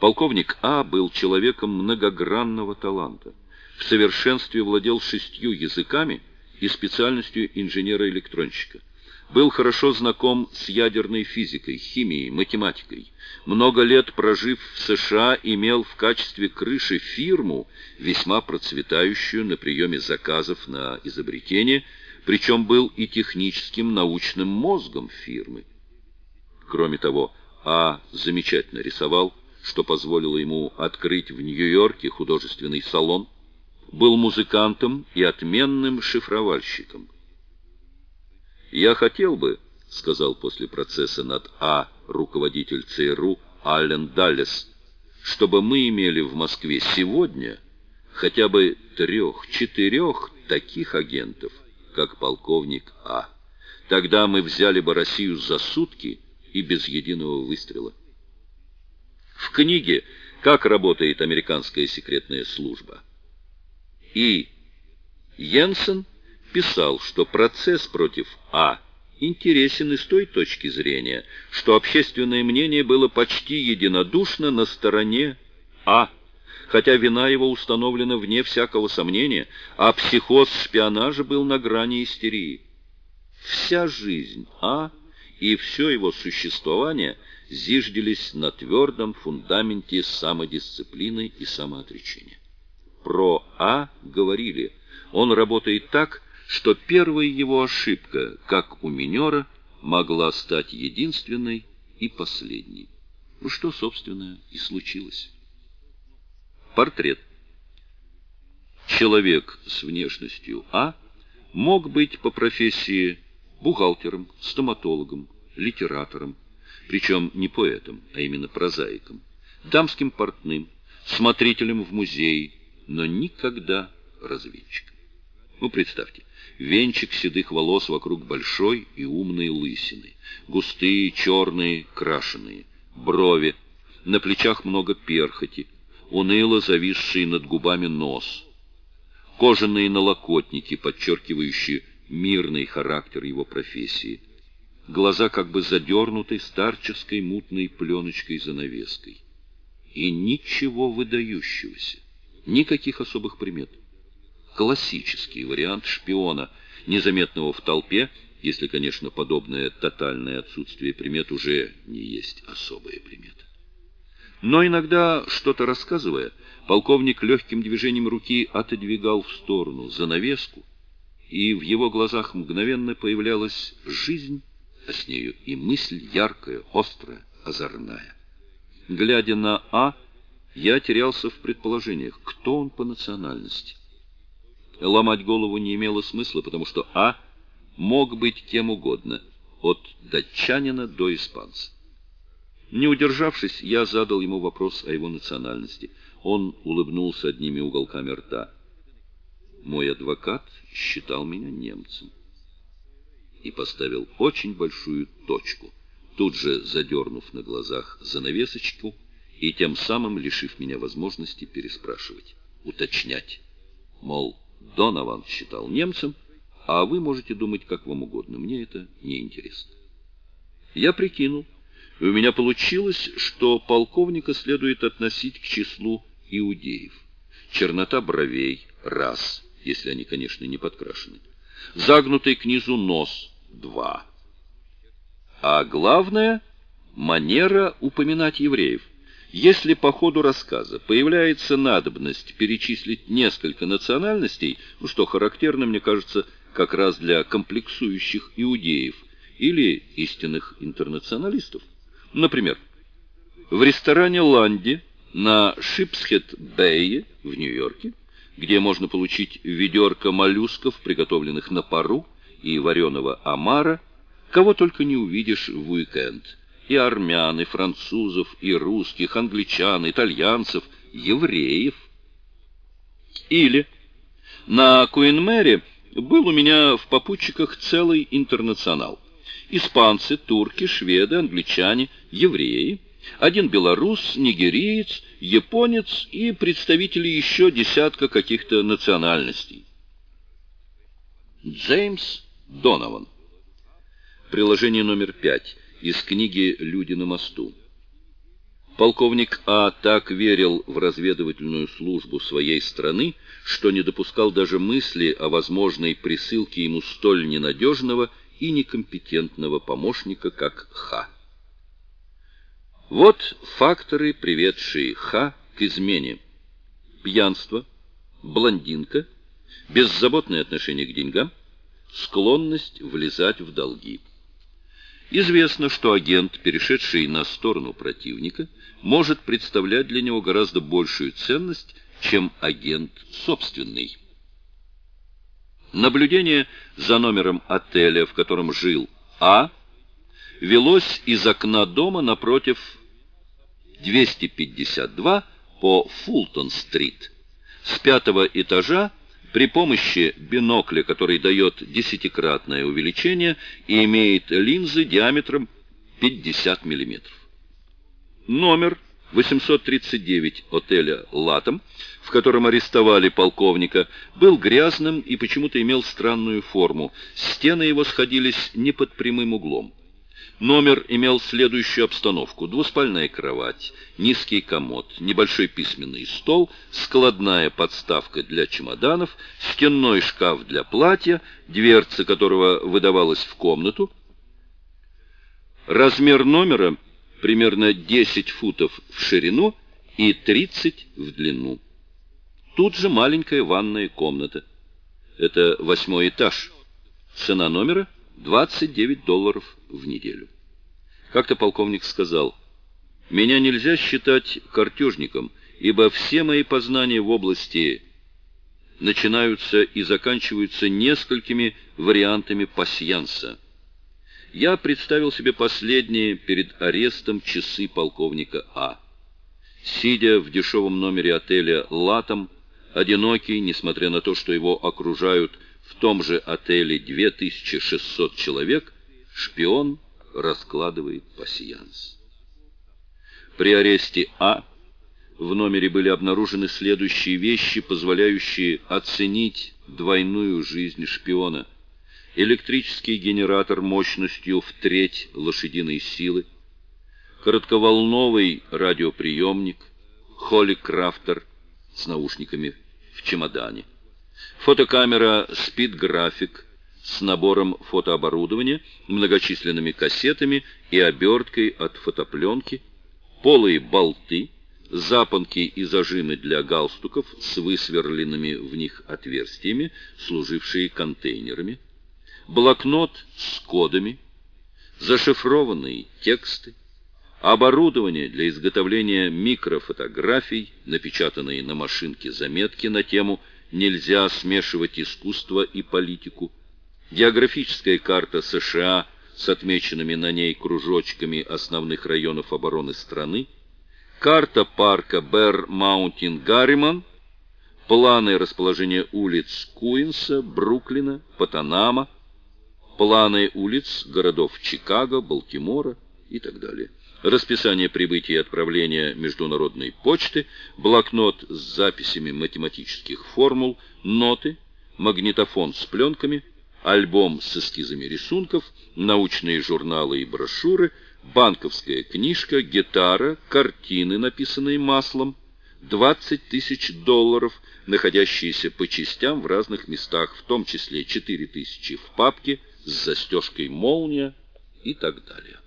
Полковник А был человеком многогранного таланта. В совершенстве владел шестью языками и специальностью инженера-электронщика. Был хорошо знаком с ядерной физикой, химией, математикой. Много лет прожив в США, имел в качестве крыши фирму, весьма процветающую на приеме заказов на изобретение, причем был и техническим научным мозгом фирмы. Кроме того, А замечательно рисовал, что позволило ему открыть в Нью-Йорке художественный салон, был музыкантом и отменным шифровальщиком. «Я хотел бы», — сказал после процесса над А руководитель ЦРУ Аллен Даллес, «чтобы мы имели в Москве сегодня хотя бы трех-четырех таких агентов, как полковник А. Тогда мы взяли бы Россию за сутки и без единого выстрела». В книге «Как работает американская секретная служба» И. Йенсен писал, что процесс против А интересен и с той точки зрения, что общественное мнение было почти единодушно на стороне А, хотя вина его установлена вне всякого сомнения, а психоз шпионажа был на грани истерии. Вся жизнь А и все его существование зиждились на твердом фундаменте самодисциплины и самоотречения про А говорили, он работает так, что первая его ошибка, как у минера, могла стать единственной и последней. Ну что, собственно, и случилось. Портрет. Человек с внешностью А мог быть по профессии бухгалтером, стоматологом, литератором, причем не поэтом, а именно прозаиком, дамским портным, смотрителем в музее, но никогда разведчиком. Ну, представьте, венчик седых волос вокруг большой и умной лысины, густые, черные, крашеные, брови, на плечах много перхоти, уныло зависший над губами нос, кожаные налокотники, подчеркивающие мирный характер его профессии, глаза как бы задернуты старческой мутной пленочкой-занавеской. И ничего выдающегося. Никаких особых примет. Классический вариант шпиона, незаметного в толпе, если, конечно, подобное тотальное отсутствие примет уже не есть особая примета. Но иногда, что-то рассказывая, полковник легким движением руки отодвигал в сторону занавеску, и в его глазах мгновенно появлялась жизнь, с нею и мысль яркая, острая, озорная. Глядя на А, я терялся в предположениях, кто он по национальности. Ломать голову не имело смысла, потому что А мог быть кем угодно, от датчанина до испанца. Не удержавшись, я задал ему вопрос о его национальности. Он улыбнулся одними уголками рта. Мой адвокат считал меня немцем. И поставил очень большую точку, тут же задернув на глазах занавесочку, и тем самым лишив меня возможности переспрашивать, уточнять. Мол, Донован считал немцем, а вы можете думать как вам угодно, мне это не интересно. Я прикинул, и у меня получилось, что полковника следует относить к числу иудеев. Чернота бровей — раз, если они, конечно, не подкрашены. Загнутый к низу нос — два. А главное — манера упоминать евреев — если по ходу рассказа появляется надобность перечислить несколько национальностей, ну, что характерно, мне кажется, как раз для комплексующих иудеев или истинных интернационалистов. Например, в ресторане «Ланди» на Шипсхед-Бэе в Нью-Йорке, где можно получить ведерко моллюсков, приготовленных на пару, и вареного омара, кого только не увидишь в уикенд – и армян, и французов, и русских, англичан, итальянцев, евреев. Или на Куинмере был у меня в попутчиках целый интернационал. Испанцы, турки, шведы, англичане, евреи, один белорус, нигериец, японец и представители еще десятка каких-то национальностей. Джеймс Донован. Приложение номер пять из книги «Люди на мосту». Полковник А так верил в разведывательную службу своей страны, что не допускал даже мысли о возможной присылке ему столь ненадежного и некомпетентного помощника, как Х. Вот факторы, приведшие Х к измене. Пьянство, блондинка, беззаботное отношение к деньгам, склонность влезать в долги. Известно, что агент, перешедший на сторону противника, может представлять для него гораздо большую ценность, чем агент собственный. Наблюдение за номером отеля, в котором жил А, велось из окна дома напротив 252 по Фултон-стрит. С пятого этажа при помощи бинокля, который дает десятикратное увеличение и имеет линзы диаметром 50 мм. Номер 839 отеля «Латом», в котором арестовали полковника, был грязным и почему-то имел странную форму. Стены его сходились не под прямым углом. Номер имел следующую обстановку. Двуспальная кровать, низкий комод, небольшой письменный стол, складная подставка для чемоданов, стенной шкаф для платья, дверца которого выдавалась в комнату. Размер номера примерно 10 футов в ширину и 30 в длину. Тут же маленькая ванная комната. Это восьмой этаж. Цена номера 29 долларов в неделю. Как-то полковник сказал, «Меня нельзя считать картежником, ибо все мои познания в области начинаются и заканчиваются несколькими вариантами пасьянса. Я представил себе последние перед арестом часы полковника А. Сидя в дешевом номере отеля «Латом», одинокий, несмотря на то, что его окружают в том же отеле 2600 человек, шпион раскладывает пасьянс. При аресте А в номере были обнаружены следующие вещи, позволяющие оценить двойную жизнь шпиона. Электрический генератор мощностью в треть лошадиной силы, коротковолновый радиоприемник, Холли Крафтер с наушниками в чемодане, фотокамера «Спид-график», с набором фотооборудования, многочисленными кассетами и оберткой от фотопленки, полые болты, запонки и зажимы для галстуков с высверленными в них отверстиями, служившие контейнерами, блокнот с кодами, зашифрованные тексты, оборудование для изготовления микрофотографий, напечатанные на машинке заметки на тему «Нельзя смешивать искусство и политику», географическая карта США с отмеченными на ней кружочками основных районов обороны страны, карта парка Бэр-Маунтин-Гарриман, планы расположения улиц Куинса, Бруклина, Патнама, планы улиц городов Чикаго, Балтимора и так далее. Расписание прибытия и отправления международной почты, блокнот с записями математических формул, ноты, магнитофон с пленками – альбом с эскизами рисунков, научные журналы и брошюры, банковская книжка, гитара, картины, написанные маслом, 20 тысяч долларов, находящиеся по частям в разных местах, в том числе 4 тысячи в папке с застежкой «Молния» и так далее.